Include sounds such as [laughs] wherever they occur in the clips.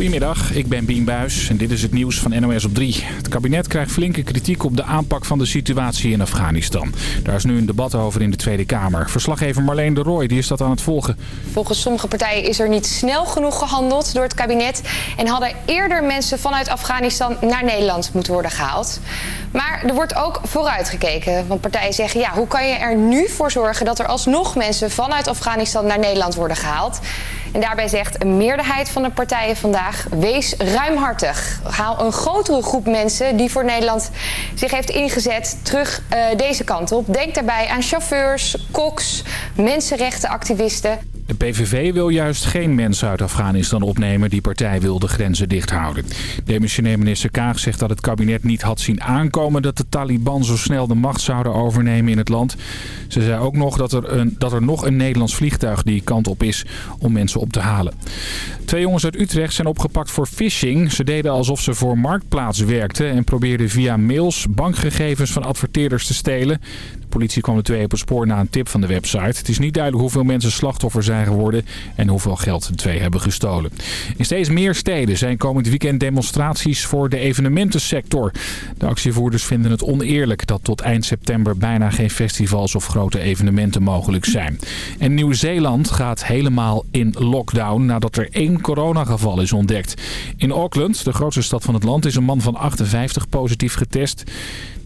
Goedemiddag, ik ben Bien Buis en dit is het nieuws van NOS op 3. Het kabinet krijgt flinke kritiek op de aanpak van de situatie in Afghanistan. Daar is nu een debat over in de Tweede Kamer. Verslaggever Marleen de Rooij die is dat aan het volgen. Volgens sommige partijen is er niet snel genoeg gehandeld door het kabinet... en hadden eerder mensen vanuit Afghanistan naar Nederland moeten worden gehaald. Maar er wordt ook vooruitgekeken. Want partijen zeggen, ja, hoe kan je er nu voor zorgen... dat er alsnog mensen vanuit Afghanistan naar Nederland worden gehaald... En daarbij zegt een meerderheid van de partijen vandaag... wees ruimhartig. Haal een grotere groep mensen die voor Nederland zich heeft ingezet... terug uh, deze kant op. Denk daarbij aan chauffeurs, koks, mensenrechtenactivisten... De PVV wil juist geen mensen uit Afghanistan opnemen. Die partij wil de grenzen dicht houden. Demissionair minister Kaag zegt dat het kabinet niet had zien aankomen... dat de Taliban zo snel de macht zouden overnemen in het land. Ze zei ook nog dat er, een, dat er nog een Nederlands vliegtuig die kant op is om mensen op te halen. Twee jongens uit Utrecht zijn opgepakt voor phishing. Ze deden alsof ze voor Marktplaats werkten... en probeerden via mails bankgegevens van adverteerders te stelen politie kwam de twee op het spoor na een tip van de website. Het is niet duidelijk hoeveel mensen slachtoffer zijn geworden en hoeveel geld de twee hebben gestolen. In steeds meer steden zijn komend weekend demonstraties voor de evenementensector. De actievoerders vinden het oneerlijk dat tot eind september bijna geen festivals of grote evenementen mogelijk zijn. En Nieuw-Zeeland gaat helemaal in lockdown nadat er één coronageval is ontdekt. In Auckland, de grootste stad van het land, is een man van 58 positief getest.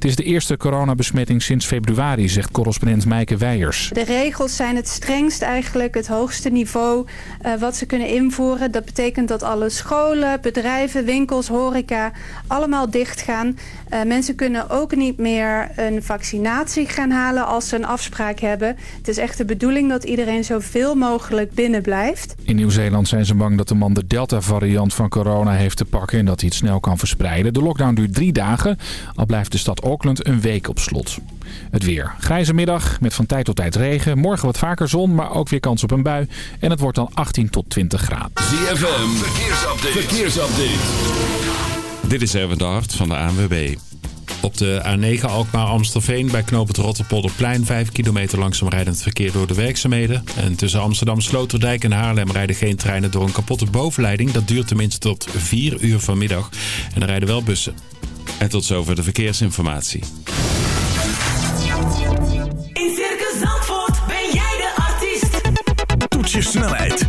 Het is de eerste coronabesmetting sinds februari, zegt correspondent Meike Weijers. De regels zijn het strengst eigenlijk, het hoogste niveau uh, wat ze kunnen invoeren. Dat betekent dat alle scholen, bedrijven, winkels, horeca allemaal dicht gaan. Uh, mensen kunnen ook niet meer een vaccinatie gaan halen als ze een afspraak hebben. Het is echt de bedoeling dat iedereen zoveel mogelijk binnen blijft. In Nieuw-Zeeland zijn ze bang dat de man de Delta-variant van corona heeft te pakken en dat hij het snel kan verspreiden. De lockdown duurt drie dagen, al blijft de stad Auckland een week op slot. Het weer. Grijze middag met van tijd tot tijd regen. Morgen wat vaker zon, maar ook weer kans op een bui. En het wordt dan 18 tot 20 graden. ZFM, verkeersupdate. verkeersupdate. Dit is Erwin de Hart van de ANWB. Op de A9 Alkmaar-Amstelveen bij knoop het Rotterpolderplein 5 kilometer langzaam rijdend verkeer door de werkzaamheden. En tussen Amsterdam-Sloterdijk en Haarlem rijden geen treinen door een kapotte bovenleiding. Dat duurt tenminste tot 4 uur vanmiddag. En er rijden wel bussen. En tot zover de verkeersinformatie. In Circus Zandvoort ben jij de artiest. Toets je snelheid,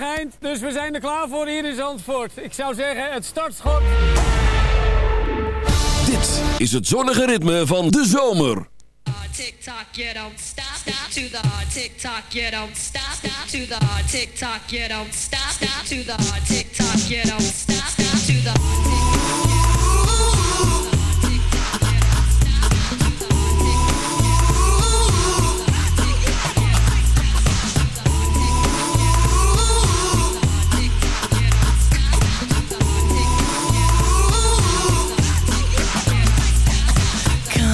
Eind, dus we zijn er klaar voor hier in Zandvoort. Ik zou zeggen, het startschot. Dit is het zonnige ritme van de zomer. Tick tock, you don't stop. Stop to the tock, you don't stop. Stop to the tock, you don't stop. Stop to the tock, you don't stop. Stop to the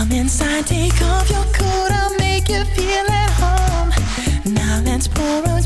Come inside, take off your coat, I'll make you feel at home. Now let's pour a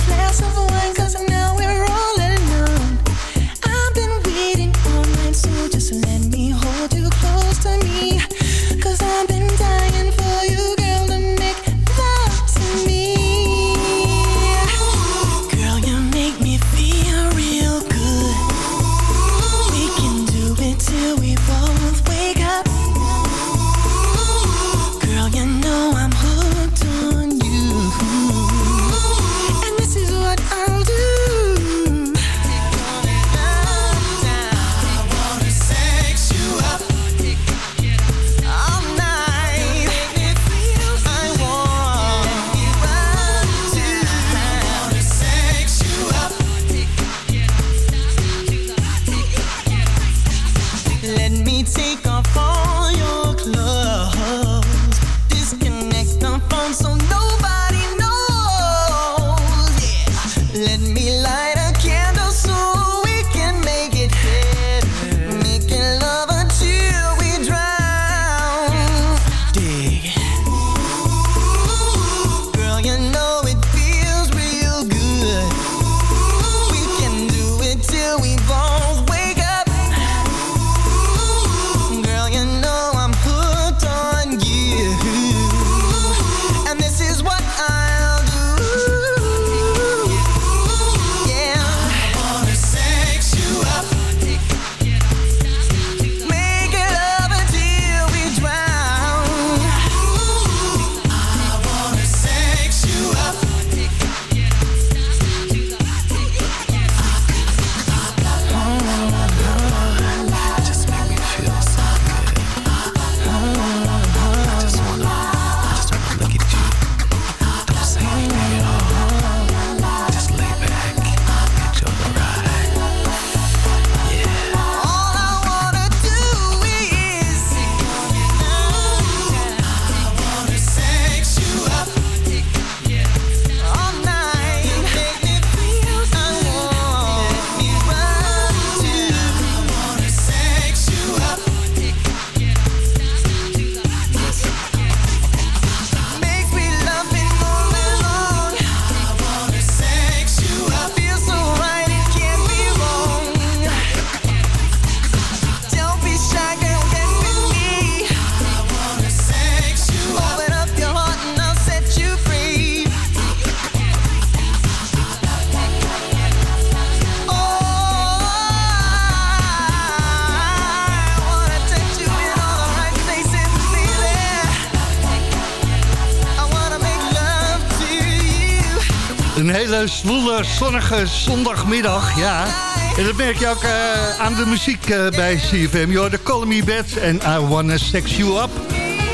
zonnige zondagmiddag, ja. En dat merk je ook eh, aan de muziek eh, bij CFM. Je hoorde Call Me en I Wanna Sex You Up.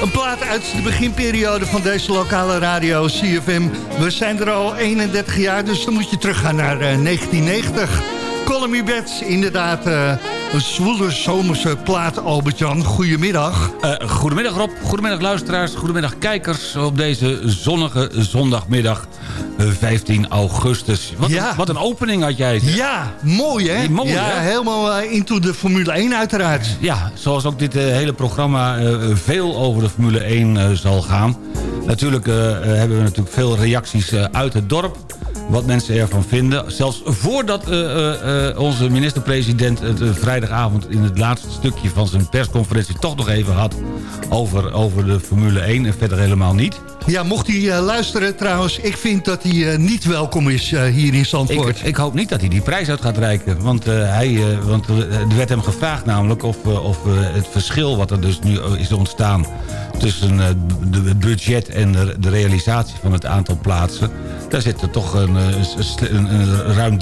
Een plaat uit de beginperiode van deze lokale radio CFM. We zijn er al 31 jaar, dus dan moet je teruggaan naar eh, 1990. Call Me inderdaad eh, een zwoele zomerse plaat, Albert-Jan. Goedemiddag. Eh, goedemiddag Rob, goedemiddag luisteraars, goedemiddag kijkers op deze zonnige zondagmiddag eh, 15 augustus. Wat, Ja. een, wat een opening had jij. zeg. Ja, mooi hè? Mooi, ja, hè? helemaal eh, into de Formule 1 uiteraard. Ja, zoals ook dit eh, hele programma eh, veel over de Formule 1 eh, zal gaan. Natuurlijk eh, eh, hebben we natuurlijk veel reacties eh, uit het dorp. Wat mensen ervan vinden. Zelfs voordat eh, eh, eh, onze minister-president het vrijdagavond... in het laatste stukje van zijn persconferentie toch nog even had... over, over de Formule 1 en verder helemaal niet. Ja, mocht hij luisteren trouwens, ik vind dat hij niet welkom is hier in Zandvoort. Ik, ik hoop niet dat hij die prijs uit gaat reiken. Want, hij, want er werd hem gevraagd namelijk of, of het verschil wat er dus nu is ontstaan... tussen eh, het budget en de, realisatie van het aantal plaatsen... daar zitten toch een, eh, een, een- ruim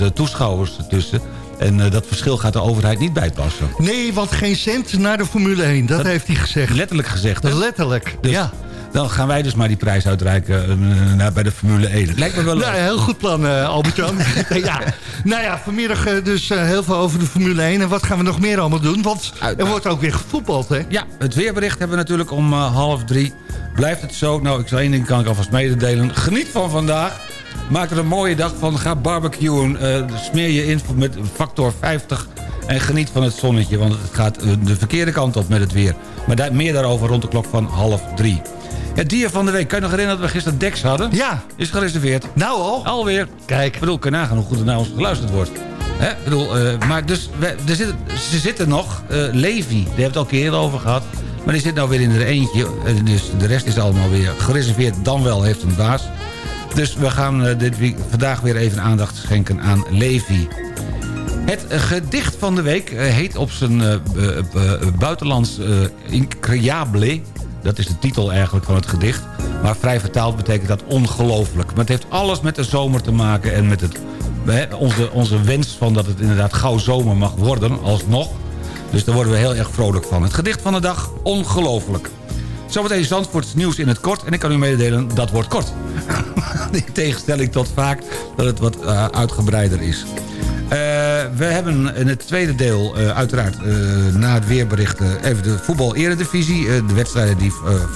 30.000 toeschouwers tussen... En eh, dat verschil gaat de overheid niet bijpassen. Nee, want geen cent naar de Formule 1, dat, heeft hij gezegd. Letterlijk gezegd, hè? Letterlijk, Dus ja. Dan gaan wij dus maar die prijs uitreiken eh, naar- bij de Formule 1. Het lijkt me wel leuk. Nou, heel goed plan, eh Albert-Jan. [laughs] [laughs] ja. Nou ja, vanmiddag eh, dus eh, heel veel over de Formule 1. En wat gaan we nog meer allemaal doen? Want er wordt ook weer gevoetbald, hè? Ja, het weerbericht hebben we natuurlijk om eh, half drie. Blijft het zo? Nou, ik zal één ding kan ik alvast mededelen. Geniet van vandaag. Maak er een mooie dag van. Ga barbecuen. eh, smeer je in met factor 50. En geniet van het zonnetje. Want het gaat eh, de verkeerde kant op met het weer. Maar daar, meer daarover rond de klok van half drie. Het dier van de week. Kan je nog herinneren dat we gisteren Dex hadden? Ja. Is gereserveerd. Nou al? Alweer. Kijk. Ik bedoel, kan nagaan hoe goed er naar ons geluisterd wordt. Hè? Ik bedoel, eh, maar dus, we, er zitten, ze zitten nog. eh Levi, daar hebben we het al een keer over gehad. Maar die zit nou weer in er eentje. Dus de rest is allemaal weer gereserveerd. Dan wel heeft een baas. Dus we gaan eh, dit week, vandaag weer even aandacht schenken aan Levi. Het gedicht van de week heet op zijn buitenlands increable. Dat is de titel eigenlijk van het gedicht. Maar vrij vertaald betekent dat ongelooflijk. Maar het heeft alles met de zomer te maken en met het, onze, onze wens van dat het inderdaad gauw zomer mag worden, alsnog. Dus daar worden we heel erg vrolijk van. Het gedicht van de dag, ongelooflijk. Zometeen Zandvoorts nieuws in het kort. En ik kan u mededelen, dat wordt kort. [laughs] In tegenstelling tot vaak dat het wat eh, uitgebreider is. We hebben in het tweede deel eh, uiteraard eh, na het weerbericht... eh, even de voetbal-eredivisie. de wedstrijden die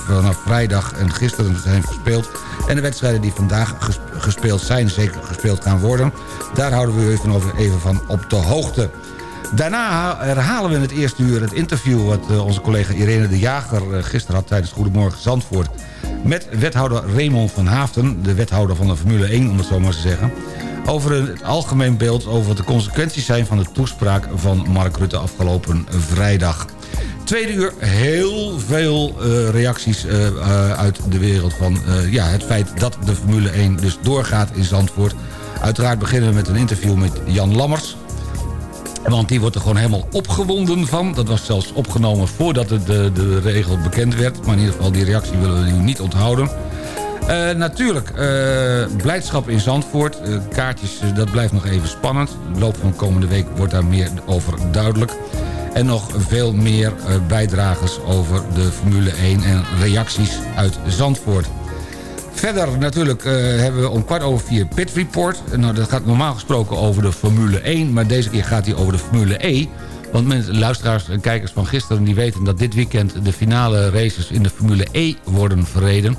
vanaf vrijdag en gisteren zijn gespeeld. En de wedstrijden die vandaag ges- gespeeld zijn, zeker gespeeld gaan worden. Daar houden we u even, over, even van op de hoogte. Daarna ha- herhalen we in het eerste uur het interview... wat onze collega Irene de Jager gisteren had tijdens Goedemorgen Zandvoort... met wethouder Raymond van Haafden, de wethouder van de Formule 1, om het zo maar te zeggen... over het algemeen beeld over wat de consequenties zijn van de toespraak van Mark Rutte afgelopen vrijdag. Tweede uur heel veel eh, reacties eh, eh, uit de wereld van ja, het feit dat de Formule 1 dus doorgaat in Zandvoort. Uiteraard beginnen we met een interview met Jan Lammers... Want die wordt er gewoon helemaal opgewonden van. Dat was zelfs opgenomen voordat de, de, de regel bekend werd. Maar in ieder geval, die reactie willen we nu niet onthouden. Eh, natuurlijk, eh, blijdschap in Zandvoort. Eh, kaartjes, dat blijft nog even spannend. De loop van de komende week wordt daar meer over duidelijk. En nog veel meer bijdragers over de Formule 1 en reacties uit Zandvoort. Verder natuurlijk hebben we om kwart over vier Pit Report. Nou, dat gaat normaal gesproken over de Formule 1... maar deze keer gaat hij over de Formule E. Want mensen, luisteraars en kijkers van gisteren... die weten dat dit weekend de finale races in de Formule E worden verreden.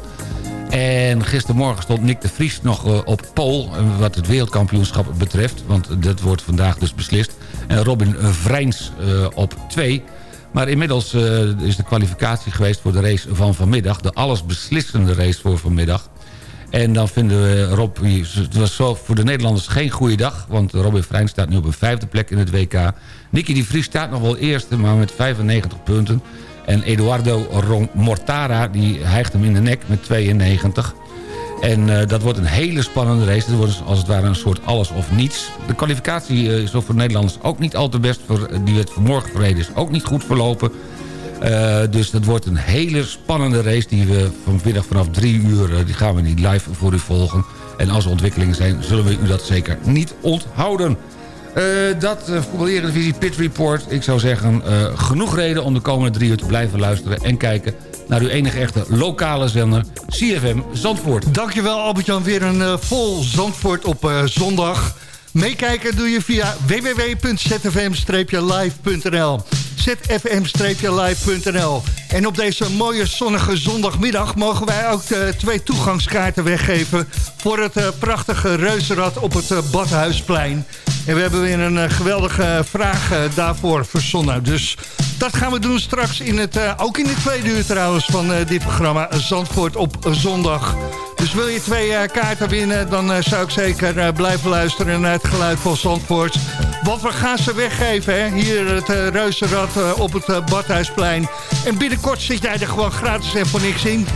En gistermorgen stond Nick de Vries nog eh, op pole... eh, wat het wereldkampioenschap betreft. Want dat wordt vandaag dus beslist. En Robin Vrijns eh, op 2... Maar inmiddels is de kwalificatie geweest voor de race van vanmiddag. De allesbeslissende race voor vanmiddag. En dan vinden we Rob... Het was zo voor de Nederlanders geen goede dag. Want Robin Freijn staat nu op een vijfde plek in het WK. Nicky die Vries staat nog wel eerste, maar met 95 punten. En Eduardo Mortara die hijgt hem in de nek met 92. En eh, dat wordt een hele spannende race. Het wordt als het ware een soort alles of niets. De kwalificatie eh, is voor Nederlanders ook niet al te best. Voor, eh, die werd vanmorgen verreden is ook niet goed verlopen. Dus dat wordt een hele spannende race die we vanmiddag vanaf drie uur... die gaan we niet live voor u volgen. En als er ontwikkelingen zijn, zullen we u dat zeker niet onthouden. Eh, dat uh, voetbal-eredivisie Pit Report. Ik zou zeggen, eh, genoeg reden om de komende drie uur te blijven luisteren... en kijken naar uw enige echte lokale zender, CFM Zandvoort. Dankjewel Albert-Jan, weer een eh, vol Zandvoort op eh, zondag. Meekijken doe je via www.zfm-live.nl zfm-live.nl En op deze mooie zonnige zondagmiddag mogen wij ook de twee toegangskaarten weggeven... voor het eh, prachtige reuzenrad op het eh, Badhuisplein. En we hebben weer een eh, geweldige vraag eh, daarvoor verzonnen. Dus dat gaan we doen straks, in het, eh, ook in de tweede uur trouwens... van eh, dit programma Zandvoort op zondag. Dus wil je twee eh, kaarten winnen, dan eh, zou ik zeker eh, blijven luisteren naar het geluid van Zandvoort. Want we gaan ze weggeven, hè? hier het eh, reuzenrad eh, op het eh, Badhuisplein. En binnenkort zit jij er gewoon gratis en voor niks in.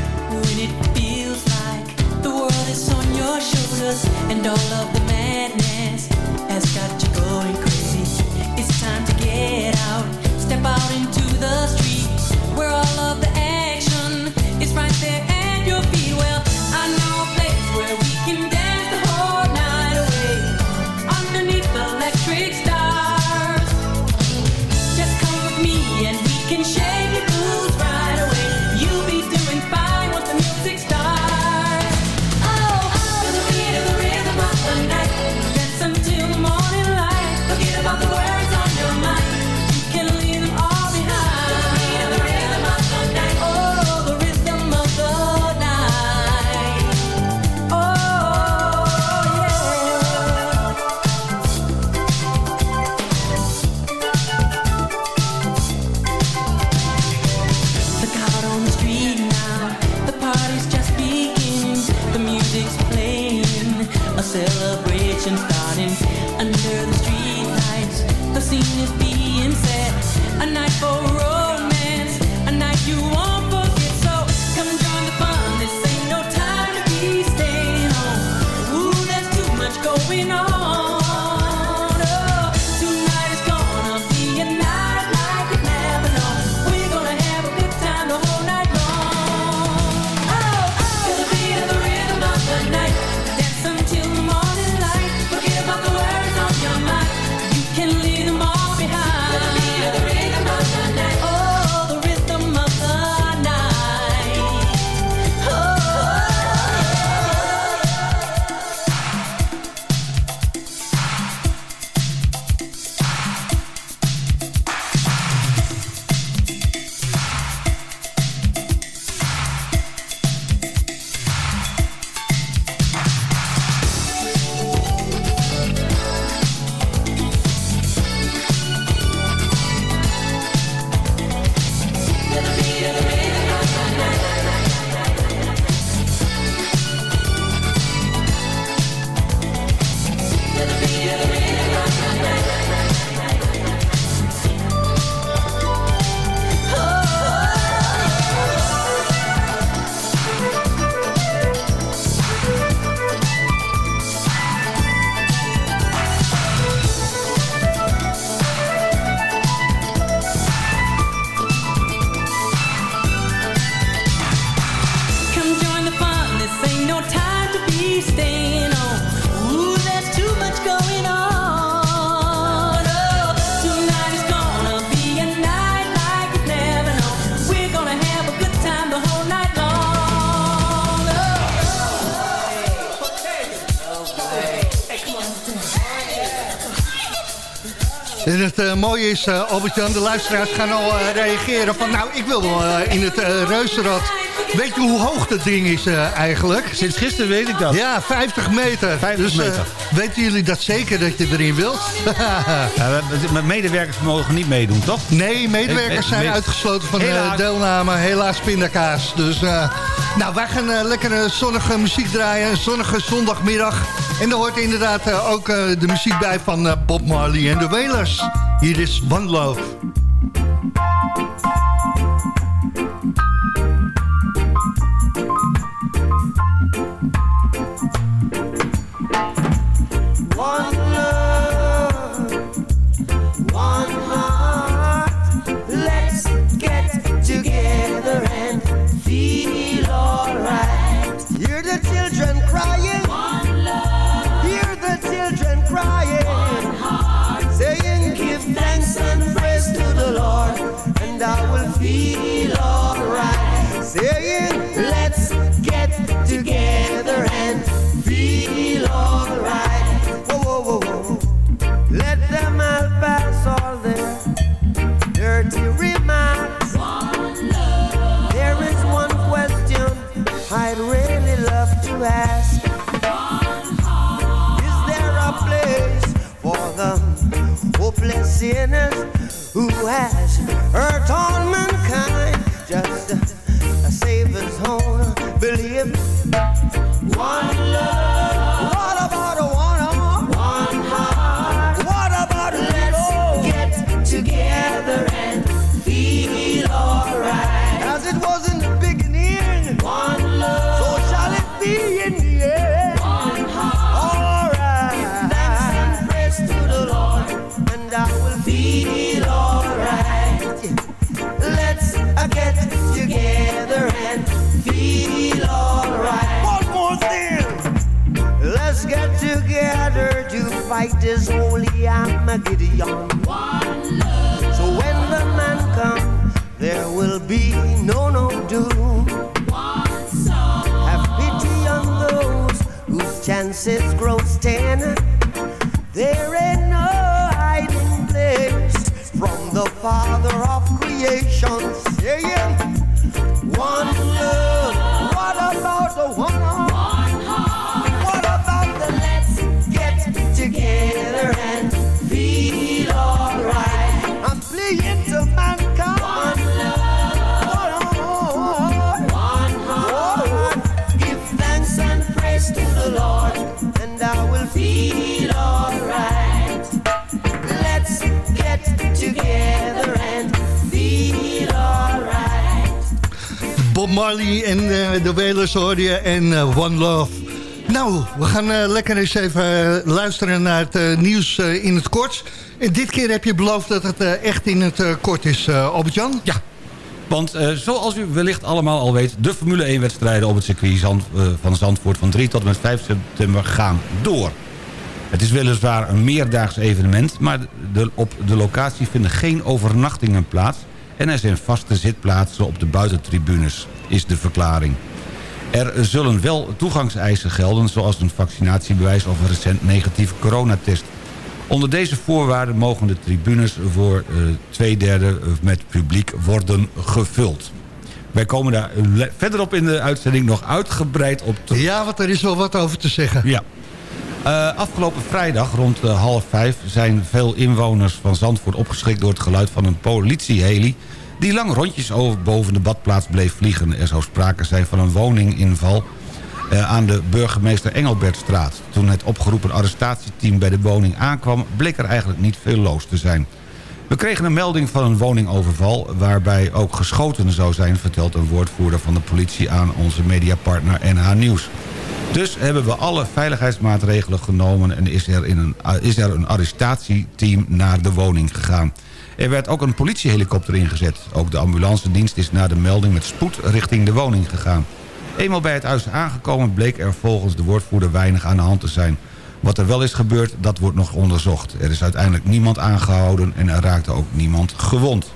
is, uh, Albert-Jan. De luisteraars gaan al eh, reageren van... nou, ik wil uh, in het reuzenrad. Weet je hoe hoog dat ding is eigenlijk? Sinds gisteren weet ik dat. Ja, 50 meter. 50 dus, meter. weten jullie dat zeker dat je erin wilt? [laughs] ja, met medewerkers mogen niet meedoen, toch? Nee, medewerkers zijn uitgesloten van de deelname. Helaas pindakaas. Dus nou, wij gaan lekkere zonnige muziek draaien. Een zonnige zondagmiddag. En daar hoort inderdaad ook de muziek bij van Bob Marley en de Wailers. Hier is One Love. sinners who has and Bob Marley en eh, de Wailers hoor je en eh, One Love. Nou, we gaan eh, lekker eens even luisteren naar het nieuws in het kort. En dit keer heb je beloofd dat het echt in het kort is, Albert-Jan? Ja, want zoals u wellicht allemaal al weet... de Formule 1-wedstrijden op het circuit van Zandvoort... van 3 tot en met 5 september gaan door. Het is weliswaar een meerdaags evenement... maar de, op de locatie vinden geen overnachtingen plaats... en er zijn vaste zitplaatsen op de buitentribunes, is de verklaring. Er zullen wel toegangseisen gelden... zoals een vaccinatiebewijs of een recent negatieve coronatest. Onder deze voorwaarden mogen de tribunes voor eh, twee derde met publiek worden gevuld. Wij komen daar eh, verderop in de uitzending nog uitgebreid op terug. Ja, want er is wel wat over te zeggen. Ja. Eh, afgelopen vrijdag rond eh, half vijf zijn veel inwoners van Zandvoort opgeschrikt door het geluid van een politieheli die lang rondjes over boven de badplaats bleef vliegen. Er zou sprake zijn van een woninginval eh, aan de burgemeester Engelbertstraat. Toen het opgeroepen arrestatieteam bij de woning aankwam... bleek er eigenlijk niet veel los te zijn. We kregen een melding van een woningoverval... waarbij ook geschoten zou zijn... vertelt een woordvoerder van de politie aan onze mediapartner NH Nieuws. Dus hebben we alle veiligheidsmaatregelen genomen... en is er, in een, is er een arrestatieteam naar de woning gegaan. Er werd ook een politiehelikopter ingezet. Ook de ambulancedienst is na de melding met spoed richting de woning gegaan. Eenmaal bij het huis aangekomen bleek er volgens de woordvoerder weinig aan de hand te zijn. Wat er wel is gebeurd, dat wordt nog onderzocht. Er is uiteindelijk niemand aangehouden en er raakte ook niemand gewond.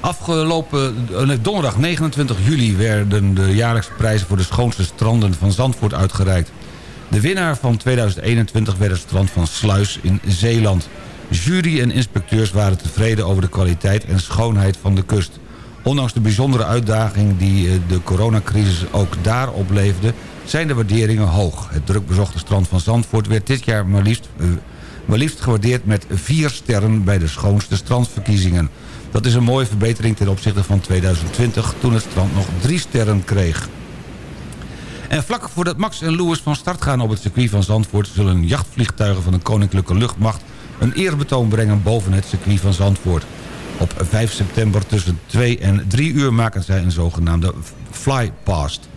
Afgelopen eh, donderdag 29 juli werden de jaarlijkse prijzen voor de schoonste stranden van Zandvoort uitgereikt. De winnaar van 2021 werd het strand van Sluis in Zeeland. Jury en inspecteurs waren tevreden over de kwaliteit en schoonheid van de kust. Ondanks de bijzondere uitdaging die eh, de coronacrisis ook daar opleverde... zijn de waarderingen hoog. Het drukbezochte strand van Zandvoort werd dit jaar maar liefst, eh, maar liefst gewaardeerd met vier sterren... bij de schoonste strandverkiezingen. Dat is een mooie verbetering ten opzichte van 2020... toen het strand nog drie sterren kreeg. En vlak voordat Max en Louis van start gaan op het circuit van Zandvoort... zullen jachtvliegtuigen van de Koninklijke Luchtmacht... een eerbetoon brengen boven het circuit van Zandvoort. Op 5 september tussen 2 en 3 uur maken zij een zogenaamde flypast.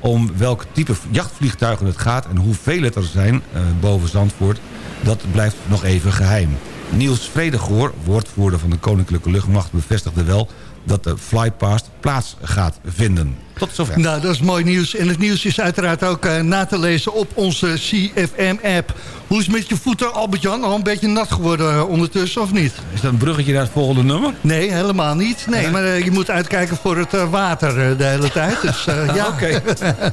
Om welk type jachtvliegtuigen het gaat en hoeveel het er zijn uh, boven Zandvoort... dat blijft nog even geheim. Niels Vredegoor, woordvoerder van de Koninklijke Luchtmacht... bevestigde wel dat de flypast plaats gaat vinden. Tot zover. Nou, dat is mooi nieuws. En het nieuws is uiteraard ook uh, na te lezen op onze CFM-app. Hoe is het met je voeten, Albert-Jan? Al een beetje nat geworden uh, ondertussen, of niet? Is dat een bruggetje naar het volgende nummer? Nee, helemaal niet. Nee, maar uh, je moet uitkijken voor het water de hele tijd. Dus [laughs] ja. Oké.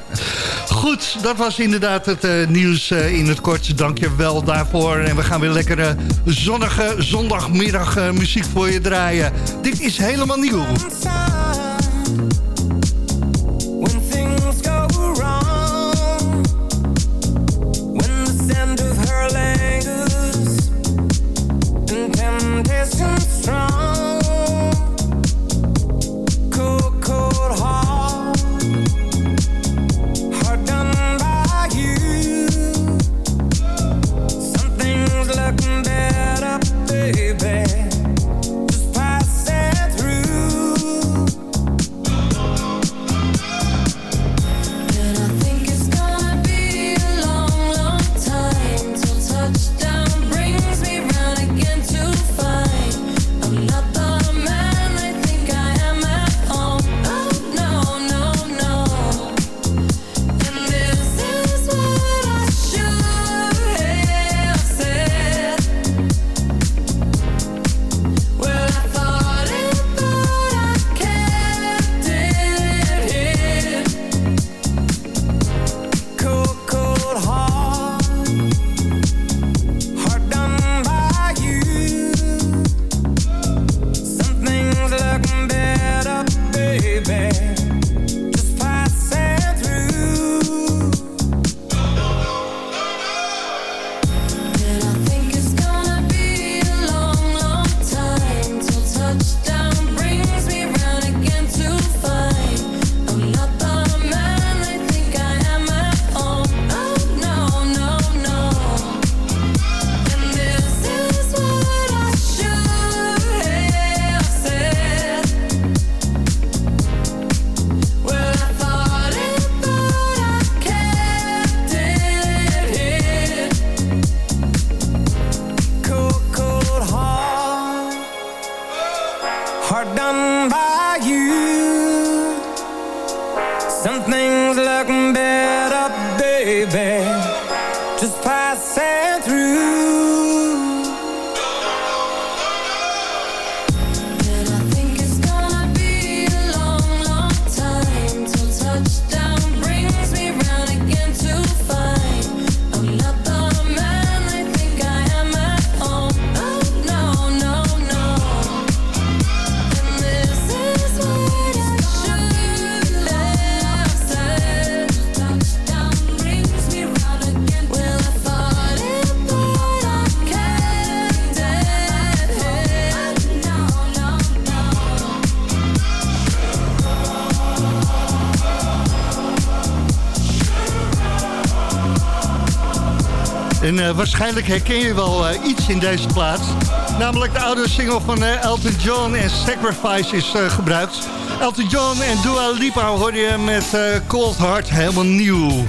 [laughs] Goed, dat was inderdaad het nieuws in het kort. Dank je wel daarvoor. En we gaan weer lekkere zonnige zondagmiddag muziek voor je draaien. Dit is helemaal nieuw. Eh, waarschijnlijk herken je wel eh, iets in deze plaats. Namelijk de oude single van eh, Elton John en Sacrifice is gebruikt. Elton John en Dua Lipa hoorde je met Cold Heart helemaal nieuw.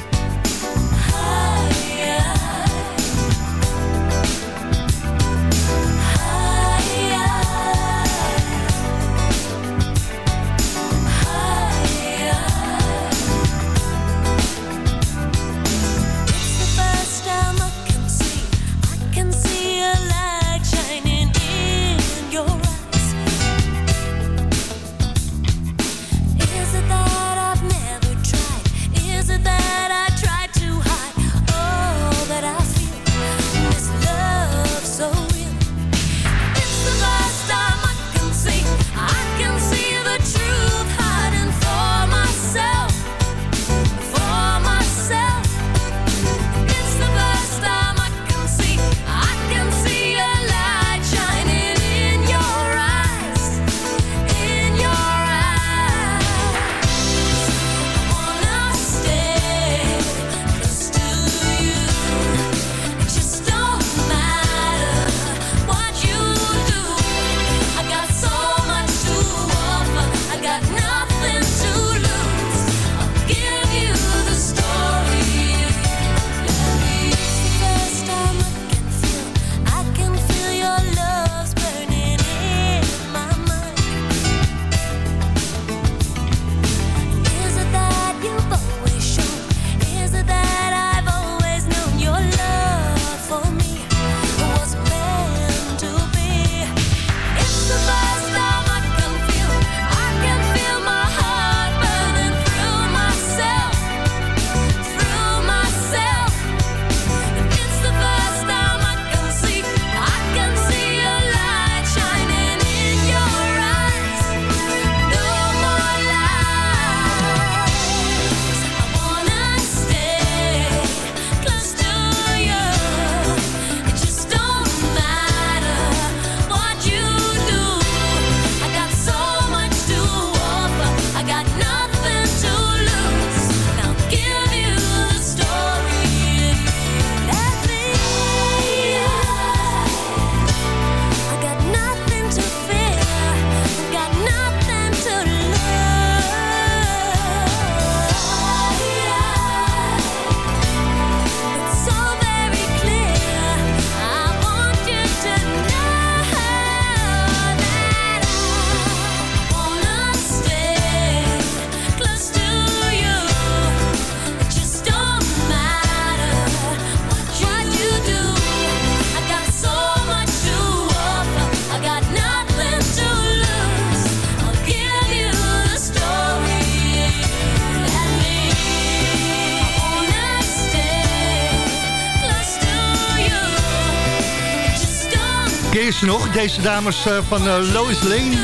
Nog, deze dames eh, van eh, Lois Lane?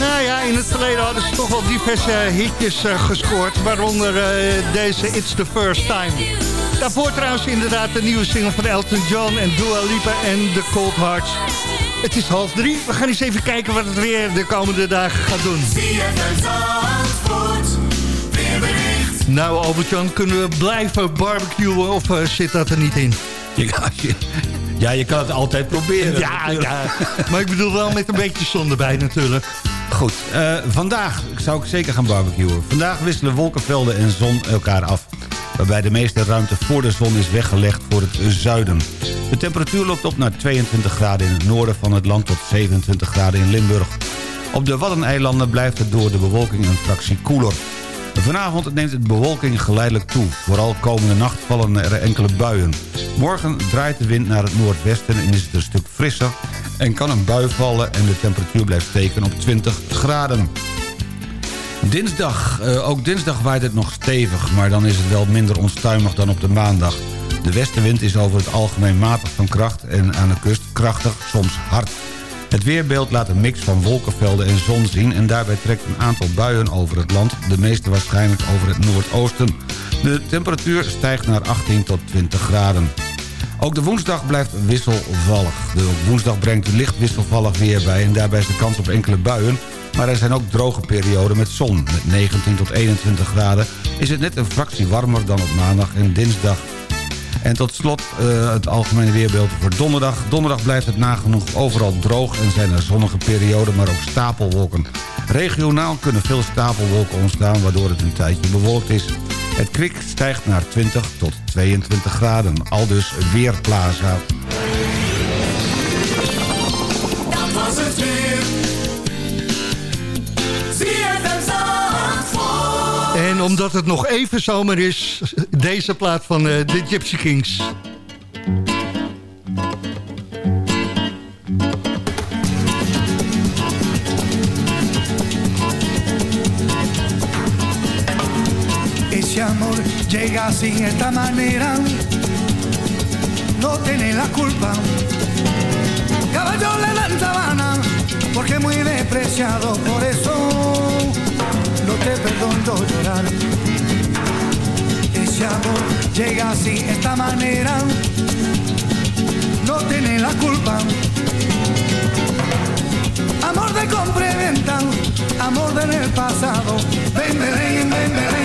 Nou ja, in het verleden hadden ze toch wel diverse hitjes eh, gescoord. Waaronder deze It's the First Time. Daarvoor trouwens inderdaad de nieuwe single van Elton John en Dua Lipa en The Cold Hearts. Het is half drie. We gaan eens even kijken wat het weer de komende dagen gaat doen. Nou Albert-Jan, kunnen we blijven barbecuen of zit dat er niet in? Ja, ja, je kan het altijd proberen. Ja, ja. Maar ik bedoel wel met een beetje zon erbij natuurlijk. Goed, eh, vandaag zou ik zeker gaan barbecuen. Vandaag wisselen wolkenvelden en zon elkaar af. Waarbij de meeste ruimte voor de zon is weggelegd voor het zuiden. De temperatuur loopt op naar 22 graden in het noorden van het land... tot 27 graden in Limburg. Op de Waddeneilanden blijft het door de bewolking een fractie koeler. Vanavond neemt de bewolking geleidelijk toe. Vooral komende nacht vallen er enkele buien. Morgen draait de wind naar het noordwesten en is het een stuk frisser... en kan een bui vallen en de temperatuur blijft steken op 20 graden. Dinsdag, eh, ook dinsdag waait het nog stevig... maar dan is het wel minder onstuimig dan op de maandag. De westenwind is over het algemeen matig van kracht... en aan de kust krachtig, soms hard. Het weerbeeld laat een mix van wolkenvelden en zon zien... en daarbij trekt een aantal buien over het land... de meeste waarschijnlijk over het noordoosten. De temperatuur stijgt naar 18 tot 20 graden. Ook de woensdag blijft wisselvallig. De woensdag brengt licht wisselvallig weer bij... en daarbij is de kans op enkele buien... maar er zijn ook droge perioden met zon. Met 19 tot 21 graden is het net een fractie warmer dan op maandag en dinsdag. En tot slot eh, het algemene weerbeeld voor donderdag. Donderdag blijft het nagenoeg overal droog en zijn er zonnige perioden, maar ook stapelwolken. Regionaal kunnen veel stapelwolken ontstaan, waardoor het een tijdje bewolkt is. Het kwik stijgt naar 20 tot 22 graden. Al dus Weerplaza. Omdat het nog even zomer is, deze plaat van eh, de Gypsy Kings. Ese amor llega sin esta manera, no tiene la culpa. Caballo le dan sabana, porque muy despreciado, por eso llorar. Ese amor llega así, esta manera, no tiene la culpa. Amor de compra y venta, amor del pasado, ven, ven, ven,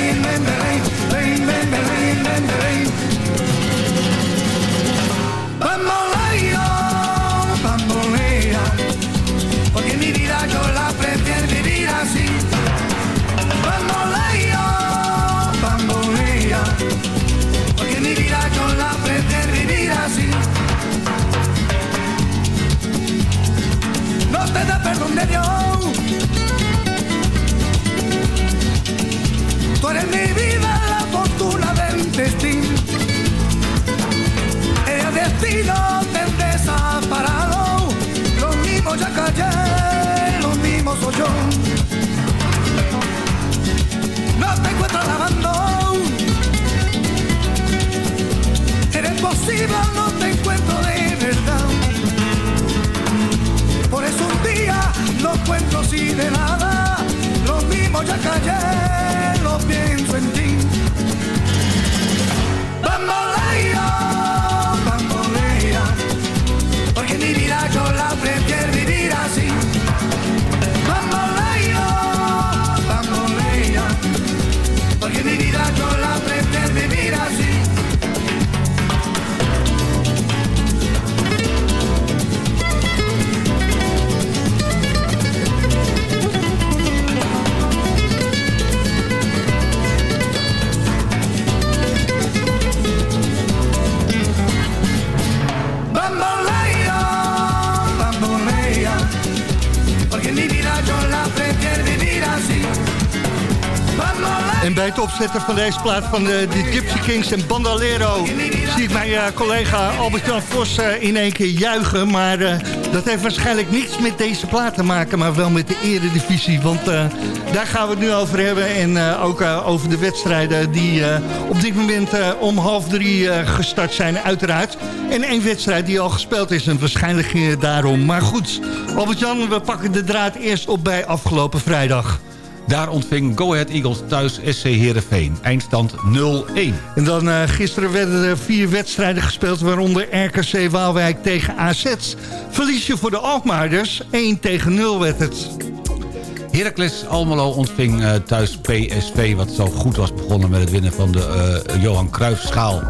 de Dios. Tú eres mi vida, la fortuna del destino. De nada. Lo mismo ya callé, bij het opzetten van deze plaat van de, de Gypsy Kings en Bandolero... zie ik mijn eh, collega Albert-Jan Vos eh, in één keer juichen. Maar eh, dat heeft waarschijnlijk niets met deze plaat te maken... maar wel met de eredivisie. Want eh, daar gaan we het nu over hebben. En eh, ook eh, over de wedstrijden die eh, op dit moment eh, om half drie eh, gestart zijn, uiteraard. En één wedstrijd die al gespeeld is. En waarschijnlijk ging het daarom. Maar goed, Albert-Jan, we pakken de draad eerst op bij afgelopen vrijdag. Daar ontving Go Ahead Eagles thuis SC Heerenveen. Eindstand 0-1. En dan eh, gisteren werden er vier wedstrijden gespeeld... waaronder RKC Waalwijk tegen AZ. Verliesje voor de Alkmaarders. 1 tegen 0 werd het. Heracles Almelo ontving eh, thuis PSV... wat zo goed was begonnen met het winnen van de eh, Johan Cruijffschaal.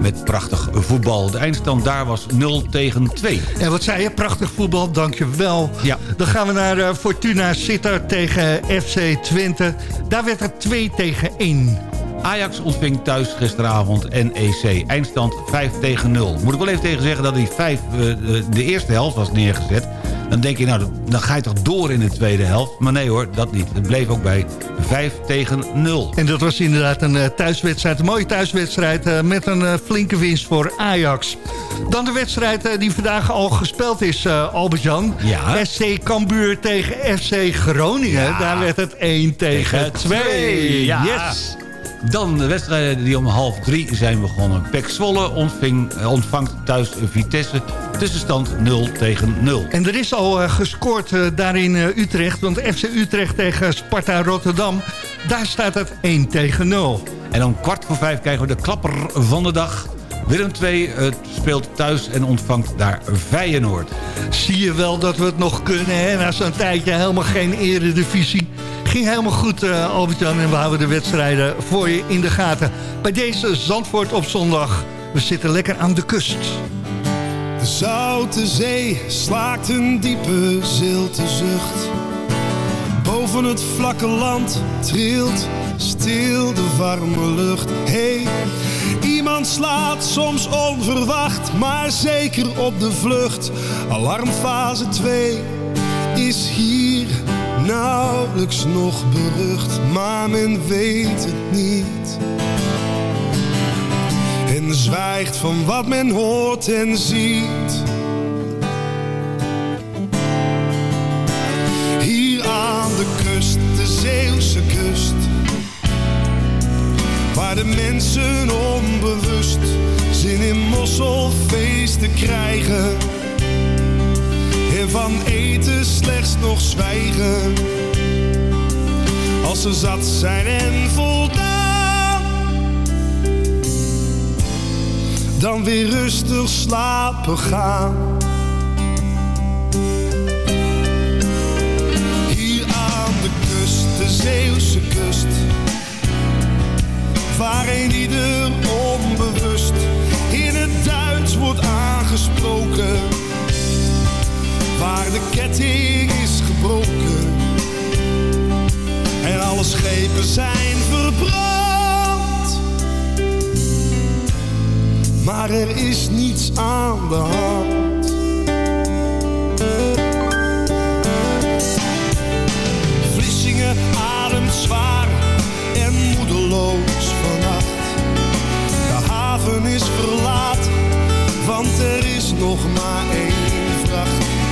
Met prachtig voetbal. De eindstand daar was 0 tegen 2. En wat zei je? Prachtig voetbal, dankjewel. Ja. Dan gaan we naar eh, Fortuna Sittard tegen FC Twente. Daar werd het 2 tegen 1. Ajax ontving thuis gisteravond NEC. Eindstand 5 tegen 0. Moet ik wel even tegen zeggen dat die 5 de eerste helft was neergezet. Dan denk je, nou, dan ga je toch door in de tweede helft. Maar nee hoor, dat niet. Het bleef ook bij 5 tegen 0. En dat was inderdaad een eh, thuiswedstrijd, een mooie thuiswedstrijd... eh, met een eh, flinke winst voor Ajax. Dan de wedstrijd die vandaag al gespeeld is, Albert-Jan. Ja. SC Cambuur tegen FC Groningen. Ja. Daar werd het 1 tegen 2. Ja. Yes. Dan de wedstrijden die om half drie zijn begonnen. Pek Zwolle ontving, eh, ontvangt thuis Vitesse. Tussenstand 0 tegen 0. En er is al eh, gescoord eh, daar in Utrecht. Want FC Utrecht tegen Sparta Rotterdam... daar staat het 1 tegen 0. En om kwart voor vijf krijgen we de klapper van de dag. Willem II speelt thuis en ontvangt daar Feyenoord. Zie je wel dat we het nog kunnen, hè? Na zo'n tijdje helemaal geen eredivisie. Ging helemaal goed, eh, Albert-Jan. En we houden de wedstrijden voor je in de gaten. Bij deze Zandvoort op zondag. We zitten lekker aan de kust. De zoute zee slaakt een diepe zilte zucht. Boven het vlakke land trilt stil de warme lucht. Hey, iemand slaat soms onverwacht, maar zeker op de vlucht. Alarmfase 2 is hier nauwelijks nog berucht, maar men weet het niet. En zwijgt van wat men hoort en ziet. Hier aan de kust, de Zeeuwse kust. Waar de mensen onbewust zin in mosselfeesten krijgen. Van eten slechts nog zwijgen. Als ze zat zijn en voldaan. Dan weer rustig slapen gaan. Hier aan de kust, de Zeeuwse kust. Waar een ieder onbewust in het Duits wordt aangesproken. Waar de ketting is gebroken. En alle schepen zijn verbrand. Maar er is niets aan de hand. Vlissingen ademt zwaar en moedeloos vannacht. De haven is verlaten, want er is nog maar één vracht.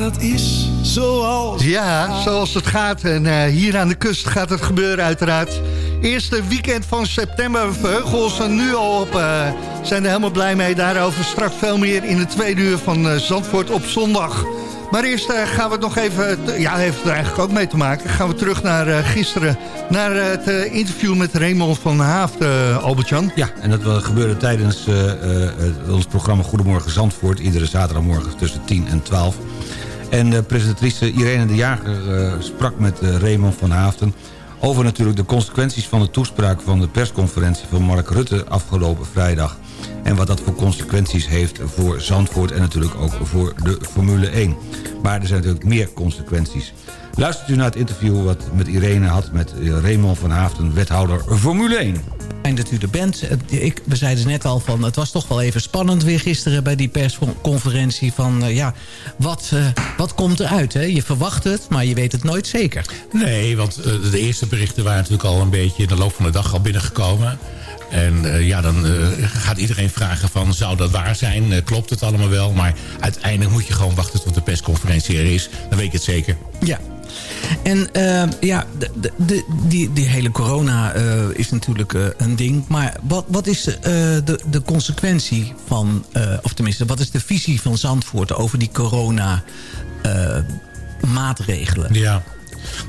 dat is zoals... Ja, zoals het gaat. En eh, hier aan de kust gaat het gebeuren uiteraard. Eerste weekend van september. We verheugen ons er nu al op. eh, zijn er helemaal blij mee. Daarover straks veel meer in het tweede uur van eh, Zandvoort op zondag. Maar eerst gaan we het nog even... Ja, heeft er eigenlijk ook mee te maken. Gaan we terug naar eh, gisteren. Naar het eh, interview met Raymond van Haafd, eh, Albert-Jan. Ja, en dat gebeurde tijdens eh, eh, het- ons programma Goedemorgen Zandvoort. Iedere zaterdagmorgen tussen 10 en 12. En de presentatrice Irene de Jager eh, sprak met eh, Raymond van Haafden... over natuurlijk de consequenties van de toespraak van de persconferentie van Mark Rutte afgelopen vrijdag. En wat dat voor consequenties heeft voor Zandvoort en natuurlijk ook voor de Formule 1. Maar er zijn natuurlijk meer consequenties. Luistert u naar het interview wat met Irene had met eh, Raymond van Haafden, wethouder Formule 1. Fijn dat u er bent. Het- Ik, we zeiden net al van, het was toch wel even spannend weer gisteren bij die persconferentie. Van eh, ja, wat, eh, wat komt eruit? Hè? Je verwacht het, maar je weet het nooit zeker. Nee, want eh, de eerste berichten waren natuurlijk al een beetje in de loop van de dag al binnengekomen. En eh, ja, dan eh, gaat iedereen vragen van, zou dat waar zijn? Eh, klopt het allemaal wel? Maar uiteindelijk moet je gewoon wachten tot de persconferentie er is. Dan weet je het zeker. Ja. En eh, ja, de, de, die, die hele corona eh, is natuurlijk eh, een ding. Maar wat, wat is de, de consequentie van... of tenminste, wat is de visie van Zandvoort over die corona maatregelen? Ja.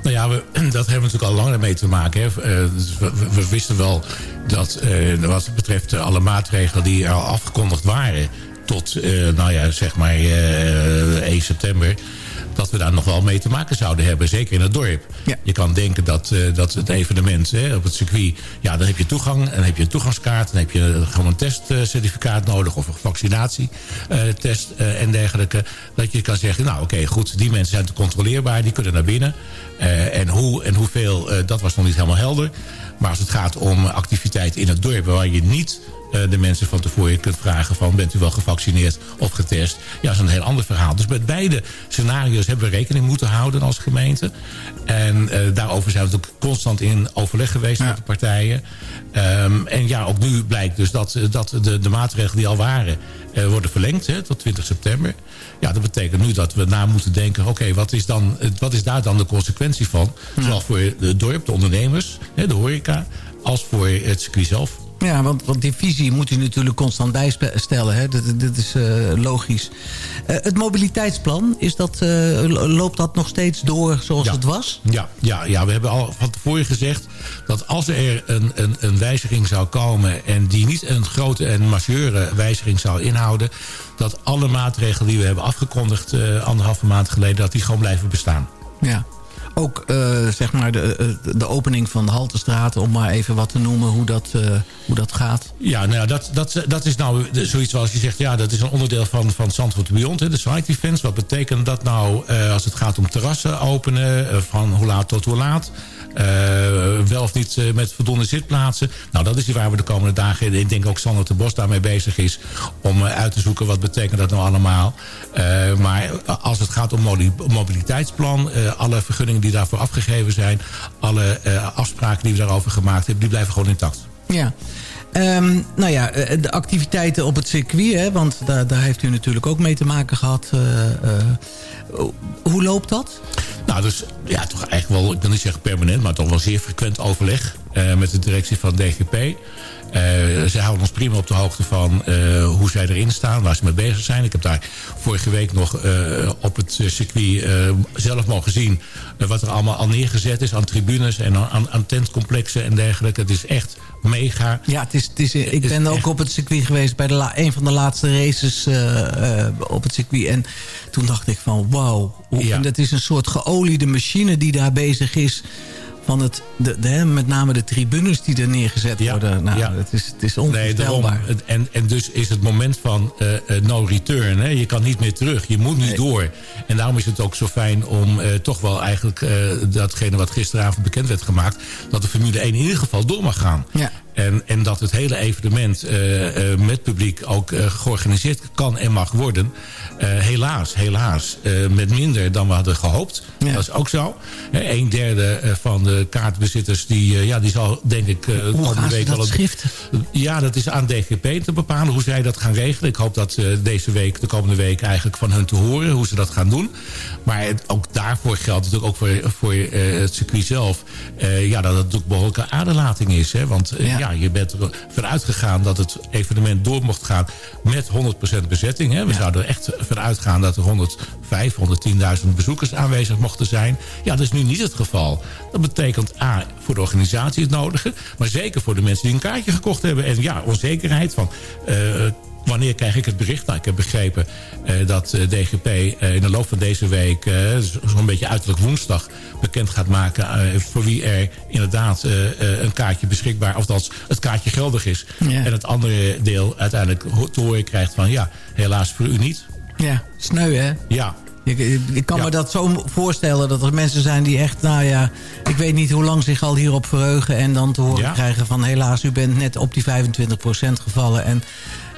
Nou ja, we, [clears throat] dat hebben we natuurlijk al langer mee te maken. Hè. Dus we, we- wisten wel dat wat betreft alle maatregelen die al afgekondigd waren... tot, nou ja, zeg maar eh, 1 september... dat we daar nog wel mee te maken zouden hebben. Zeker in het dorp. Je kan denken dat, eh, dat het evenement hè, op het circuit... ja, dan heb je toegang en heb je een toegangskaart... dan heb je gewoon een testcertificaat nodig of een vaccinatietest eh, en dergelijke. Dat je kan zeggen, nou oké, goed, die mensen zijn te controleerbaar... die kunnen naar binnen. Eh, en hoe en hoeveel, eh, dat was nog niet helemaal helder. Maar als het gaat om activiteiten in het dorp... waar je niet eh, de mensen van tevoren kunt vragen van... bent u wel gevaccineerd of getest? Ja, dat is een heel ander verhaal. Dus met beide scenario's hebben we rekening moeten houden als gemeente. En eh, daarover zijn we natuurlijk constant in overleg geweest met de partijen. Ehm, en ja, ook nu blijkt dus dat, eh, dat de, de maatregelen die al waren... eh, worden verlengd hè, tot 20 september. Ja, dat betekent nu dat we na moeten denken... oké, wat is dan, eh, wat is daar dan de consequentie van? Zowel voor het dorp, de ondernemers, hè, de horeca... als voor het circuit zelf. Ja, want, want die visie moet u natuurlijk constant bijstellen. Hè? Dat, dat is eh, logisch. Eh, het mobiliteitsplan, is dat, eh, lo- loopt dat nog steeds door zoals Ja. het was? Ja, ja, ja, we hebben al van tevoren gezegd dat als er een, een, een wijziging zou komen... en die niet een grote en majeure wijziging zou inhouden... dat alle maatregelen die we hebben afgekondigd anderhalve maand geleden... dat die gewoon blijven bestaan. Ja. Ook eh, zeg maar de, eh, de opening van de Haltestraat, om maar even wat te noemen hoe dat, eh, hoe dat gaat. Ja, nou ja, dat, dat, dat is nou zoiets zoals je zegt... ja, dat is een onderdeel van, van Zandvoort Beyond, hè, de site. Wat betekent dat nou als het gaat om terrassen openen... van hoe laat tot hoe laat... wel of niet met voldoende zitplaatsen. Nou, dat is waar we de komende dagen... ik denk ook Sander de Bos daarmee bezig is... om uit te zoeken wat betekent dat nou allemaal. Eh, maar als het gaat om mobiliteitsplan... alle vergunningen die daarvoor afgegeven zijn... alle eh, afspraken die we daarover gemaakt hebben... die blijven gewoon intact. Ja. Ehm, nou ja, eh, de activiteiten op het circuit, hè, want daar, daar heeft u natuurlijk ook mee te maken gehad. eh, hoe loopt dat? Nou, dus ja, toch eigenlijk wel, ik wil niet zeggen permanent... maar toch wel zeer frequent overleg met de directie van DGP. Eh ze houden ons prima op de hoogte van eh, hoe zij erin staan, waar ze mee bezig zijn. Ik heb daar vorige week nog eh, op het circuit zelf mogen zien... wat er allemaal al neergezet is aan tribunes en aan, aan tentcomplexen en dergelijke. Het is echt mega. Ja, het is, het is, ik ben ook op het circuit geweest bij de la, een van de laatste races op het circuit. En toen dacht ik van wauw, en dat is een soort geoliede machine die daar bezig is. Van het, de, de, met name de tribunes die er neergezet worden. Nou, ja. het, is, het is onvoorstelbaar. En, en dus is het moment van eh, eh, no return. Hè? Je kan niet meer terug. Je moet niet door. En daarom is het ook zo fijn om eh, toch wel eigenlijk... datgene wat gisteravond bekend werd gemaakt... dat de Formule 1 in ieder geval door mag gaan. Ja. En, en dat het hele evenement met publiek ook georganiseerd kan en mag worden. Eh, helaas, helaas. eh, met minder dan we hadden gehoopt. Dat is ook zo. Een derde eh, van de kaartbezitters... die, ja, die zal denk ik... Hoe komende gaan ze week dat een- schiften? ja, dat is aan DGP te bepalen hoe zij dat gaan regelen. Ik hoop dat deze week, de komende week eigenlijk van hun te horen hoe ze dat gaan doen. Maar het- ook daarvoor geldt natuurlijk ook voor, voor het circuit zelf... ja, dat het natuurlijk behoorlijke aderlating is. Hè? Want ja. je bent ervan uitgegaan dat het evenement door mocht gaan met 100% bezetting. Hè? We zouden echt vanuit gaan dat er 105, 110.000 bezoekers aanwezig mochten zijn. Ja, dat is nu niet het geval. Dat betekent A, voor de organisatie het nodige... maar zeker voor de mensen die een kaartje gekocht hebben. En ja, onzekerheid van... eh, Wanneer krijg ik het bericht? Nou, ik heb begrepen eh, dat eh, DGP in de loop van deze week... zo'n beetje uiterlijk woensdag bekend gaat maken... voor wie er inderdaad een kaartje beschikbaar... of dat het kaartje geldig is. Ja. En het andere deel uiteindelijk te horen krijgt van... ja, helaas voor u niet. Ja, sneu hè? Ja. Ik, ik- kan me dat zo voorstellen dat er mensen zijn die echt, nou ja... ik weet niet hoe lang zich al hierop verheugen... en dan te horen Ja. krijgen van helaas, u bent net op die 25% gevallen... en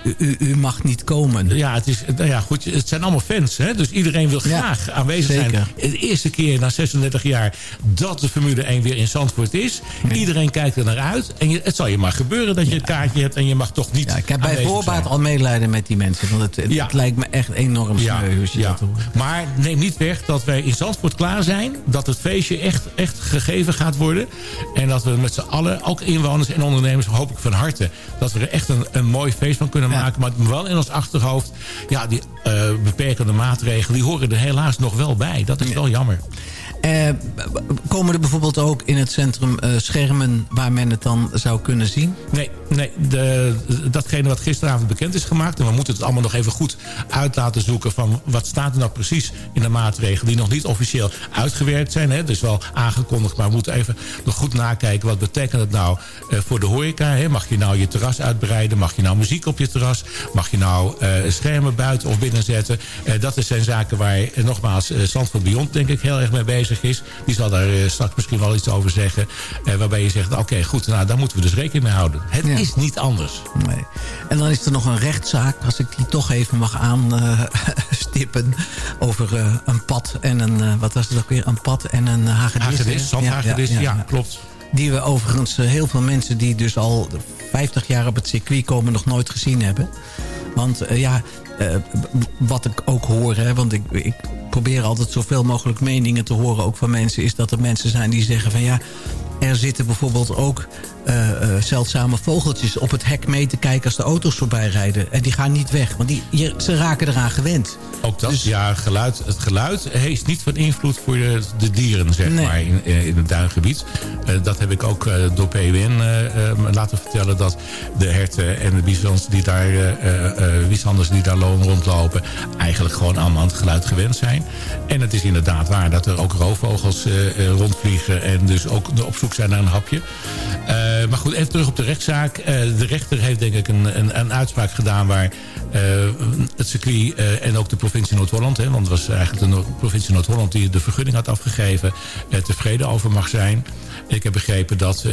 u, u, u mag niet komen. Ja, het, is, nou ja, goed, het zijn allemaal fans. Hè? Dus iedereen wil graag aanwezig zeker. zijn. De eerste keer na 36 jaar dat de Formule 1 weer in Zandvoort is. Iedereen kijkt er naar uit. En je, het zal je maar gebeuren dat je een kaartje hebt... en je mag toch niet Ik heb bij voorbaat al medelijden met die mensen. Want het, het, Ja. het lijkt me echt enorm sneu ja. Maar neem niet weg dat wij in Zandvoort klaar zijn. Dat het feestje echt, echt gegeven gaat worden. En dat we met z'n allen, ook inwoners en ondernemers... hoop ik van harte, dat we er echt een, een mooi feest van kunnen maken. Maar wel in ons achterhoofd... ja, die eh, beperkende maatregelen, die horen er helaas nog wel bij. Dat is wel jammer. Eh, komen er bijvoorbeeld ook in het centrum eh, schermen waar men het dan zou kunnen zien? Nee, nee de, datgene wat gisteravond bekend is gemaakt... en we moeten het allemaal nog even goed uit laten zoeken... van wat staat er nou precies in de maatregelen... die nog niet officieel uitgewerkt zijn. Hè? Dus wel aangekondigd, maar we moeten even nog goed nakijken... wat betekent het nou eh, voor de horeca? Hè? Mag je nou je terras uitbreiden? Mag je nou muziek op je terras? Mag je nou schermen buiten of binnen zetten? Dat zijn zaken waar, nogmaals, Zandvoort Beyond denk ik heel erg mee bezig is. Die zal daar eh, straks misschien wel iets over zeggen. eh, waarbij je zegt, oké, goed, nou, daar moeten we dus rekening mee houden. Het is niet anders. Nee. En dan is er nog een rechtszaak, als ik die toch even mag aanstippen... [laughs] over eh, een pad en een, wat was het ook weer, een pad en een hagedis. Hagedis, zandhagedis, ja, klopt. Die we overigens heel veel mensen die dus al 50 jaar op het circuit komen... nog nooit gezien hebben. Want ja, wat ik ook hoor, hè, want ik, ik probeer altijd zoveel mogelijk meningen te horen... ook van mensen, is dat er mensen zijn die zeggen van ja... Er zitten bijvoorbeeld ook eh, zeldzame vogeltjes op het hek mee te kijken als de auto's voorbij rijden. En die gaan niet weg, want die, je- ze raken eraan gewend. Ook dat, ja, geluid, het geluid heeft niet van invloed voor de, de dieren, zeg Nee. maar, in, eh, in het duingebied. Dat heb ik ook door PWN laten vertellen... dat de herten en de bisons die daar, wiesanders die daar lo- rondlopen... eigenlijk gewoon allemaal aan het geluid gewend zijn. En het is inderdaad waar dat er ook roofvogels rondvliegen... en dus ook op zoek zijn naar een hapje. Eh, maar goed, even terug op de rechtszaak. Eh, de rechter heeft denk ik een, een, een uitspraak gedaan... waar eh, het circuit en ook de provincie Noord-Holland... want het was eigenlijk de Noord- provincie Noord-Holland... die de vergunning had afgegeven, tevreden over mag zijn. Ik heb begrepen dat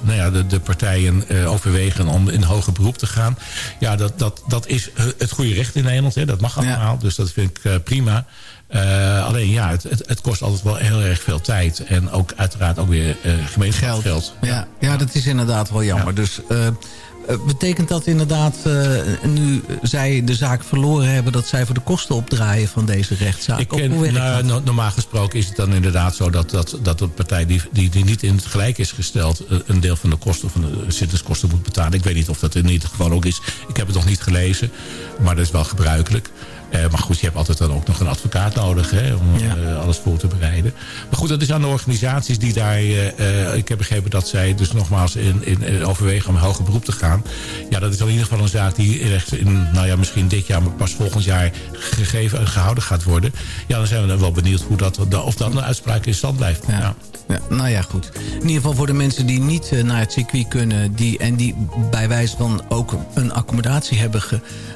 nou ja, de, de partijen overwegen om in hoger beroep te gaan. Ja, dat, dat, dat is het goede recht in Nederland. Hè, dat mag allemaal, dus dat vind ik prima. Eh, alleen ja, het, het, het kost altijd wel heel erg veel tijd. En ook uiteraard ook weer eh gemeenschapsgeld. Ja, ja, dat is inderdaad wel jammer. Dus eh, betekent dat inderdaad, nu zij de zaak verloren hebben... dat zij voor de kosten opdraaien van deze rechtszaak? Ik ken, hoe nou, no- normaal gesproken is het dan inderdaad zo dat, dat, dat de partij die, die, die niet in het gelijk is gesteld... een deel van de kosten van de zitterskosten moet betalen. Ik weet niet of dat in ieder geval ook is. Ik heb het nog niet gelezen, maar dat is wel gebruikelijk. Eh, maar goed, je hebt altijd dan ook nog een advocaat nodig hè, om eh, alles voor te bereiden. Maar goed, dat is aan de organisaties die daar... eh, ik heb begrepen dat zij dus nogmaals in, in, overwegen om hoger beroep te gaan. Ja, dat is dan in ieder geval een zaak die echt in, nou ja, misschien dit jaar, maar pas volgend jaar gegeven en gehouden gaat worden. Ja, dan zijn we dan wel benieuwd hoe dat, of dat een uitspraak in stand blijft. Ja. Ja, nou ja, goed. In ieder geval voor de mensen die niet naar het circuit kunnen... Die, en die bij wijze van ook een accommodatie hebben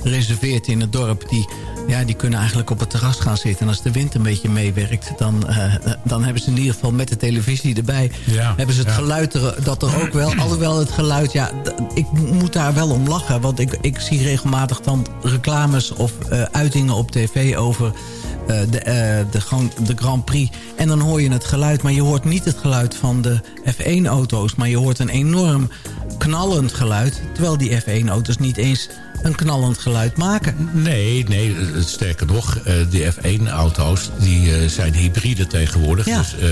gereserveerd in het dorp... Die, ja, die kunnen eigenlijk op het terras gaan zitten. En als de wind een beetje meewerkt... dan, eh, dan hebben ze in ieder geval met de televisie erbij... Ja, hebben ze het ja. geluid er, dat er ook wel... [clears throat] alhoewel het geluid, ja, ik moet daar wel om lachen. Want ik, ik zie regelmatig dan reclames of eh, uitingen op tv over... eh, de, de, de Grand Prix. En dan hoor je het geluid, maar je hoort niet het geluid van de F1-auto's. Maar je hoort een enorm knallend geluid. Terwijl die F1-auto's niet eens een knallend geluid maken. Nee, nee, eh, sterker nog, eh, die F1-auto's die eh, zijn hybride tegenwoordig. Ja. Dus eh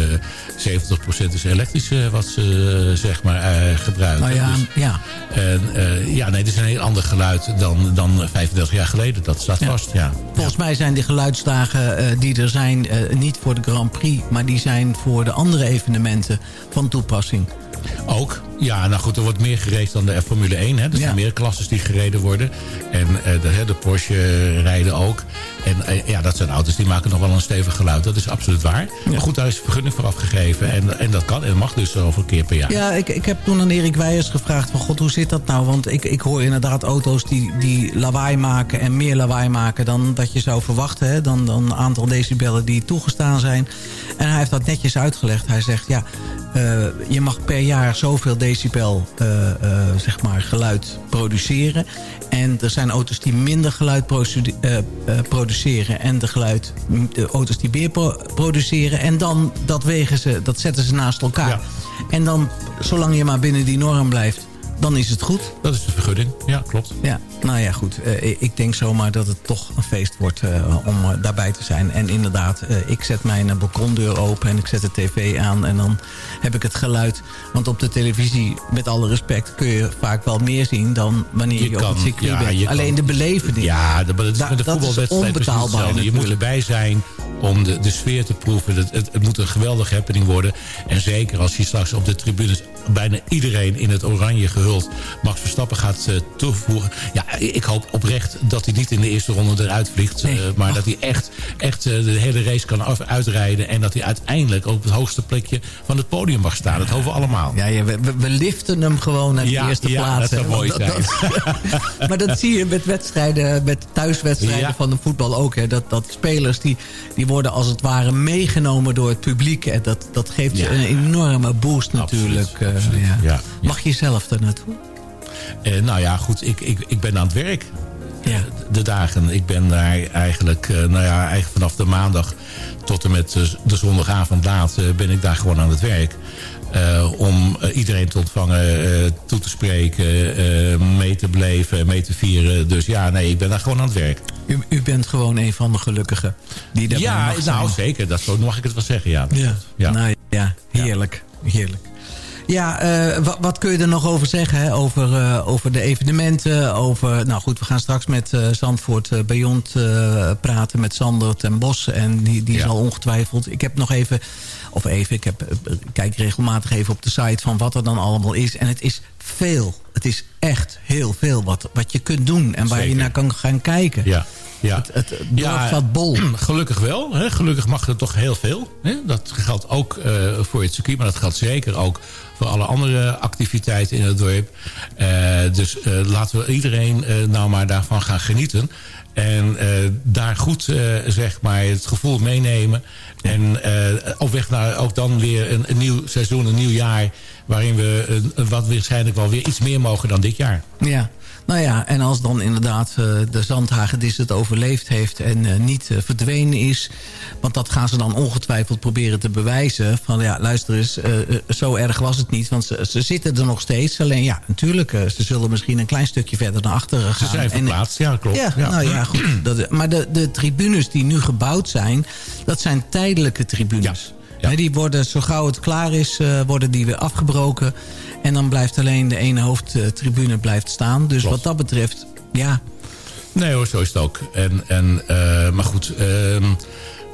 70% is elektrisch wat ze zeg maar gebruiken. Nou ja, Dus, ja. en, ja, nee, het is een heel ander geluid dan, dan 35 jaar geleden. Dat staat vast, ja. Volgens mij zijn die geluidsdagen die er zijn niet voor de Grand Prix... maar die zijn voor de andere evenementen van toepassing. Ook, ja, nou goed, er wordt meer gereden dan de Formule 1. Hè. Er zijn meer klasses die gereden worden. En eh, de, Porsche rijden ook. En eh, ja, dat zijn auto's die maken nog wel een stevig geluid. Dat is absoluut waar. Maar goed, daar is vergunning voor afgegeven. En, en dat kan en mag dus zoveel keer per jaar. Ja, ik, ik heb toen aan Erik Weijers gevraagd van... God, hoe zit dat nou? Want ik, ik hoor inderdaad auto's die, die lawaai maken... en meer lawaai maken dan dat je zou verwachten. Hè? Dan, dan een aantal decibellen die toegestaan zijn. En hij heeft dat netjes uitgelegd. Hij zegt, ja, eh, je mag per jaar zoveel decibel eh, zeg maar geluid produceren. En er zijn auto's die minder geluid produ- eh, produceren... en de, geluid, de auto's die pro- produceren. En dan dat wegen ze, dat zetten ze naast elkaar. En dan, zolang je maar binnen die norm blijft... dan is het goed. Dat is de vergunning, ja, klopt. Ja, nou ja, goed. Eh, ik denk zomaar dat het toch een feest wordt eh, om eh, daarbij te zijn. En inderdaad, ik zet mijn balkondeur open en ik zet de tv aan. En dan heb ik het geluid. Want op de televisie, met alle respect, kun je vaak wel meer zien... dan wanneer je, op het circuit bent. Alleen kan- de beleving. Ja, dat is Da- met de dat is onbetaalbaar. Je moet erbij zijn om de, de sfeer te proeven. Het, het, het moet een geweldige happening worden. En zeker als je straks op de tribunes bijna iedereen in het oranje gehuld Max Verstappen gaat toevoegen. Ja, ik hoop oprecht dat hij niet in de eerste ronde eruit vliegt. eh, maar dat hij echt, echt eh, de hele race kan af, uitrijden. En dat hij uiteindelijk op het hoogste plekje van het podium mag staan. Dat hopen we allemaal. Ja, ja, we, liften hem gewoon naar de Ja, eerste ja, plaats. dat zou mooi zijn. [laughs] maar dat zie je met wedstrijden, met thuiswedstrijden van de voetbal ook. Hè. Dat, dat spelers die, die worden als het ware meegenomen door het publiek. En dat, dat geeft Ja. een enorme boost natuurlijk. eh. Mag je zelf daar naartoe? Eh, nou ja, goed, ik, ik, ik ben aan het werk. De dagen. Ik ben daar eigenlijk, eh, nou ja, eigenlijk vanaf de maandag tot en met de, zondagavond laat eh, ben ik daar gewoon aan het werk. Eh, om eh, iedereen te ontvangen, eh, toe te spreken, eh, mee te beleven, mee te vieren. Dus ja, nee, ik ben daar gewoon aan het werk. U, u bent gewoon een van de gelukkigen die daarbij Ja, zijn. nou zeker. Dat zo mag ik het wel zeggen, ja. Ja, Ja. Nou, ja heerlijk. heerlijk. Ja, eh, wat, wat kun je er nog over zeggen? Hè? Over, eh, over de evenementen. Over, nou goed, we gaan straks met eh, Zandvoort Beyond praten. Met Sander ten Bos. En die, die zal ongetwijfeld... Ik heb nog even... Of even, ik heb, eh, kijk regelmatig even op de site van wat er dan allemaal is. En het is veel. Het is echt heel veel wat, wat je kunt doen. En waar je naar kan gaan kijken. Ja. Ja. Het, het dorp staat bol. [clears throat] Gelukkig wel. Hè? Gelukkig mag er toch heel veel. Hè? Dat geldt ook eh, voor het circuit, maar dat geldt zeker ook voor alle andere activiteiten in het dorp. Eh, dus eh, laten we iedereen nou maar daarvan gaan genieten. En daar goed zeg maar het gevoel meenemen. En eh, op weg naar ook dan weer een, een nieuw seizoen, een nieuw jaar... waarin we wat waarschijnlijk wel weer iets meer mogen dan dit jaar. Ja, nou ja, en als dan inderdaad eh, de zandhagedis het overleefd heeft... en eh, niet eh, verdwenen is... want dat gaan ze dan ongetwijfeld proberen te bewijzen... van ja, luister eens, zo erg was het niet... want ze, ze zitten er nog steeds. Alleen ja, natuurlijk, ze zullen misschien een klein stukje verder naar achteren gaan. Ze zijn En- verplaatst, ja, klopt. Ja, nou ja, [clears throat] goed. Dat, maar de, de tribunes die nu gebouwd zijn... dat zijn tijdelijke tribunes. Hè, die worden, zo gauw het klaar is, worden die weer afgebroken. En dan blijft alleen de ene hoofdtribune blijft staan. Dus wat dat betreft, ja... Nee hoor, zo is het ook. En, en, eh, maar goed, ehm,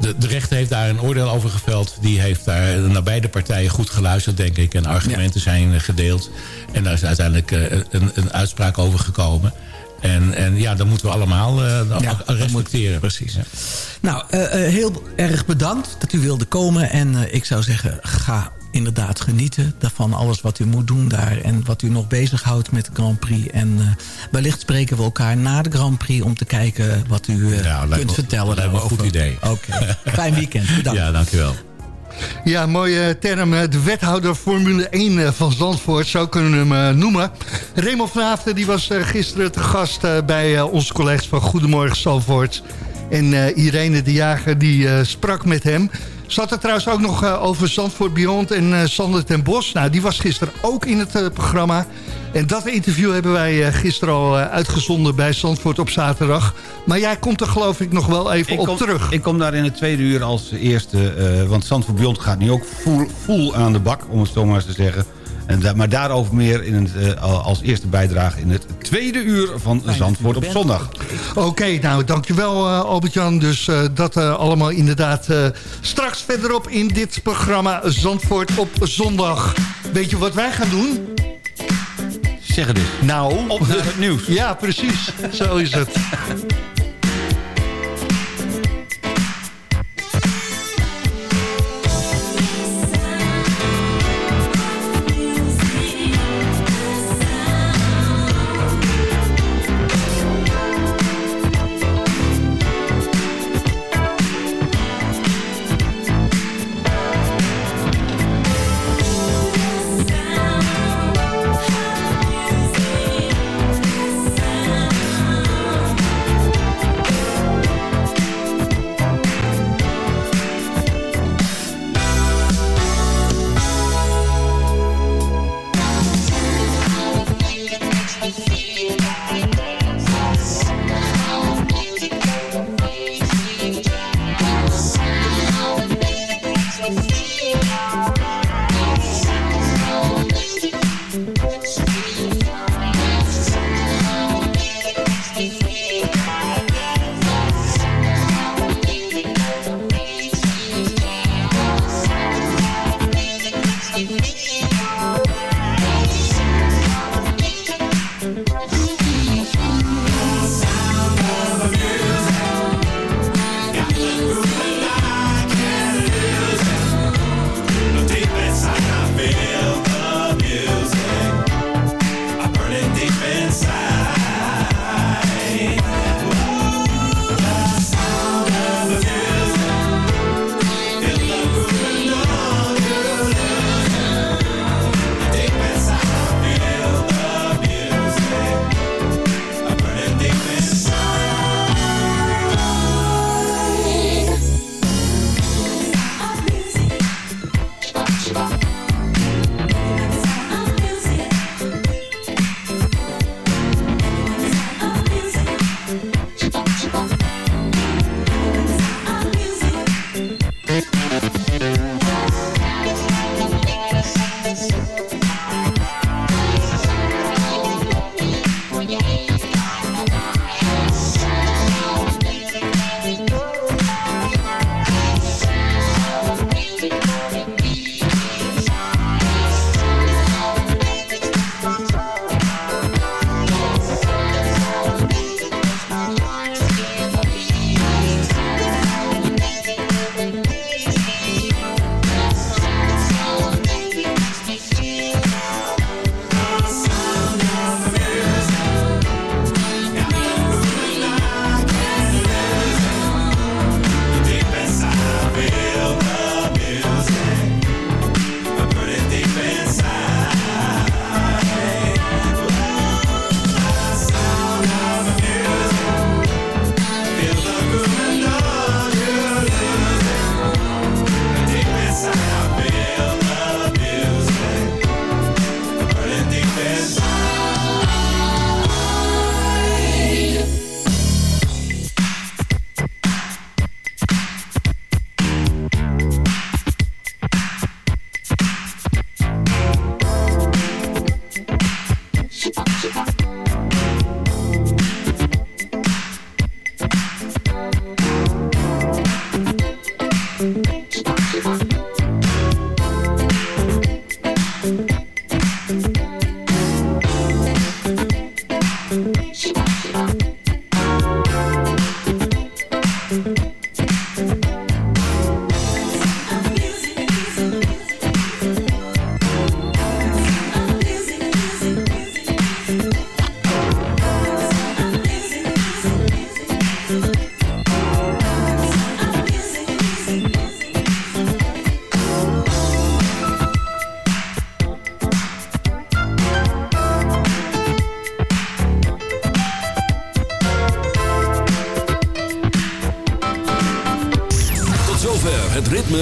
de, de rechter heeft daar een oordeel over geveld. Die heeft daar naar beide partijen goed geluisterd, denk ik. En argumenten zijn gedeeld. En daar is uiteindelijk eh, een, een uitspraak over gekomen. En, en ja, dat moeten we allemaal eh, respecteren. precies. Nou, heel erg bedankt dat u wilde komen. En ik zou zeggen, ga inderdaad genieten van alles wat u moet doen daar. En wat u nog bezighoudt met de Grand Prix. En eh, wellicht spreken we elkaar na de Grand Prix... om te kijken wat u eh, kunt me- vertellen. lijkt me een goed idee. Oké, fijn weekend. [laughs] Bedankt. Ja, dankjewel. Ja, mooie term. De wethouder Formule 1 eh, van Zandvoort, zo kunnen we hem noemen. Raymond van Haften die was gisteren te gast bij onze collega's van Goedemorgen Zandvoort. En eh, Irene de Jager die eh, sprak met hem. Zat er trouwens ook nog eh, over Zandvoort Beyond en eh, Sander ten Bos. Nou, die was gisteren ook in het eh, programma. En dat interview hebben wij gisteren al uitgezonden bij Zandvoort op zaterdag. Maar jij komt er geloof ik nog wel even Ik op kom, terug. ik kom daar in het tweede uur als eerste... want Zandvoort Beyond gaat nu ook full, full aan de bak, om het zo maar eens te zeggen. En da- maar daarover meer in het, eh, als eerste bijdrage in het tweede uur van Zandvoort op zondag. Oké, nou dankjewel uh, Albert-Jan. Dus uh, dat uh, allemaal inderdaad uh, straks verderop in dit programma Zandvoort op zondag. Weet je wat wij gaan doen? Zeg het eens. Nou, op naar het nieuws. [laughs] ja, precies. Zo is het.